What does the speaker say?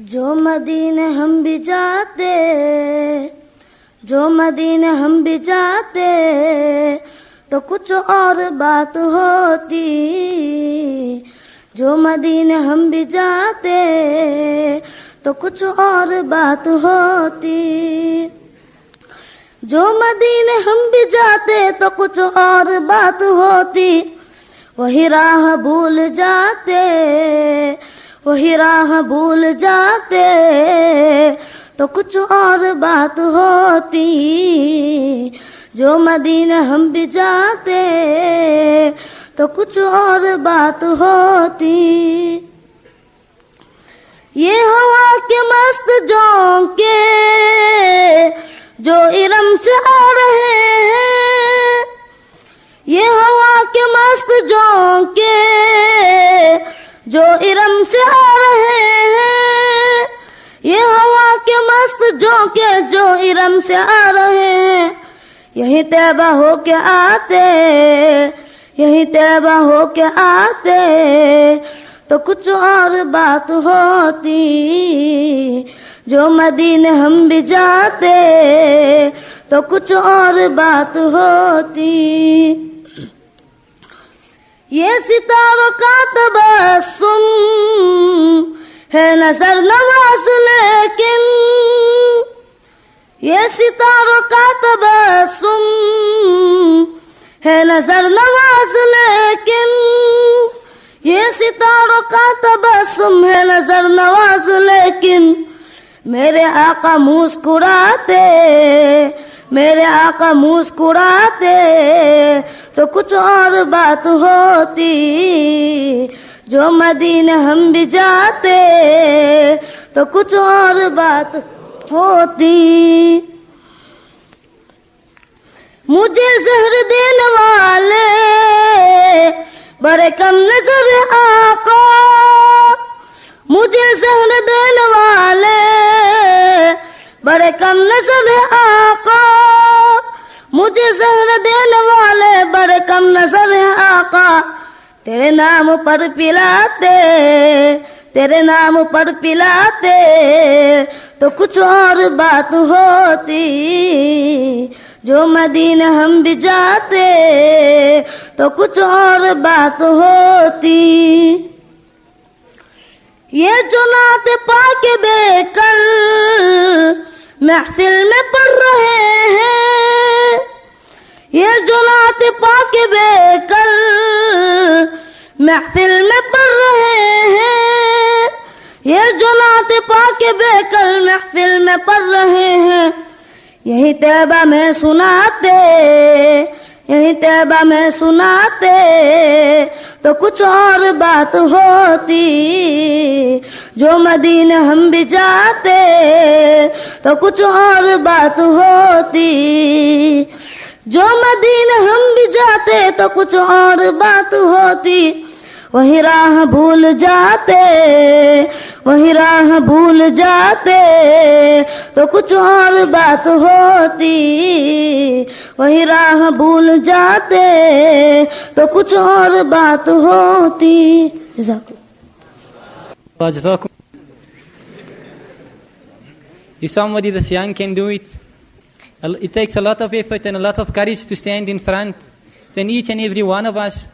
जो मदीने हम भी जाते, जो मदीने हम भी जाते तो कुछ और बात होती। जो मदीने हम भी जाते तो कुछ और बात होती। जो मदीने हम भी जाते तो कुछ और बात होती। वही राह भूल जाते। वही राह भूल जाते तो कुछ और बात होती जो मदीना हम भी जाते तो कुछ और बात होती। ये हवा के मस्त जोंके जो इरम से आ रहे हैं, ये हवा के मस्त जोंके के जो इरम से आ रहे हैं। यही तैबा हो के आते, यही तैबा हो के आते। तो कुछ और बात होती, जो मदीने हम भी जाते तो कुछ और बात होती। ये सितारों का तबस्सुम है नज़र नवाज़ ये सितारों का तबस्सुम है नज़र नवाज़, लेकिन ये सितारों का तबस्सुम है नज़र नवाज़, लेकिन मेरे आका मुस्कुराते, मेरे आका मुस्कुराते तो कुछ और बात होती जो मदीने हम भी जाते तो कुछ और बात होती। मुझे जहर देने वाले, बड़े कम नज़र आका मुझे जहर देने वाले, बड़े कम नज़र आका मुझे जहर देने वाले, बड़े कम नज़र आका तेरे नाम पर पिलाते तेरे नाम पर पिलाते तो कुछ और बात होती। जो मदीन हम भी जाते तो कुछ और बात होती। ये जो नाते पाके बेकल महफिल में पढ़ रहे हैं। ये जो नाते पाके बेकल महफिल में पढ़ रहे हैं। ये जो नाते पाके बेकल महफिल में पढ़ रहे हैं, यही तैबा में सुनाते, यही तैबा में सुनाते तो कुछ और बात होती, जो मदीने हम भी जाते तो कुछ और बात होती, जो मदीने हम भी जाते तो कुछ और बात होती, वही राह भूल जाते वही राह भूल जाते तो कुछ और बात होती वही राह भूल जाते तो कुछ और बात होती Jazakum. If somebody that's young can do it, it takes a lot of effort and a lot of courage to stand in front. Then each and every one of us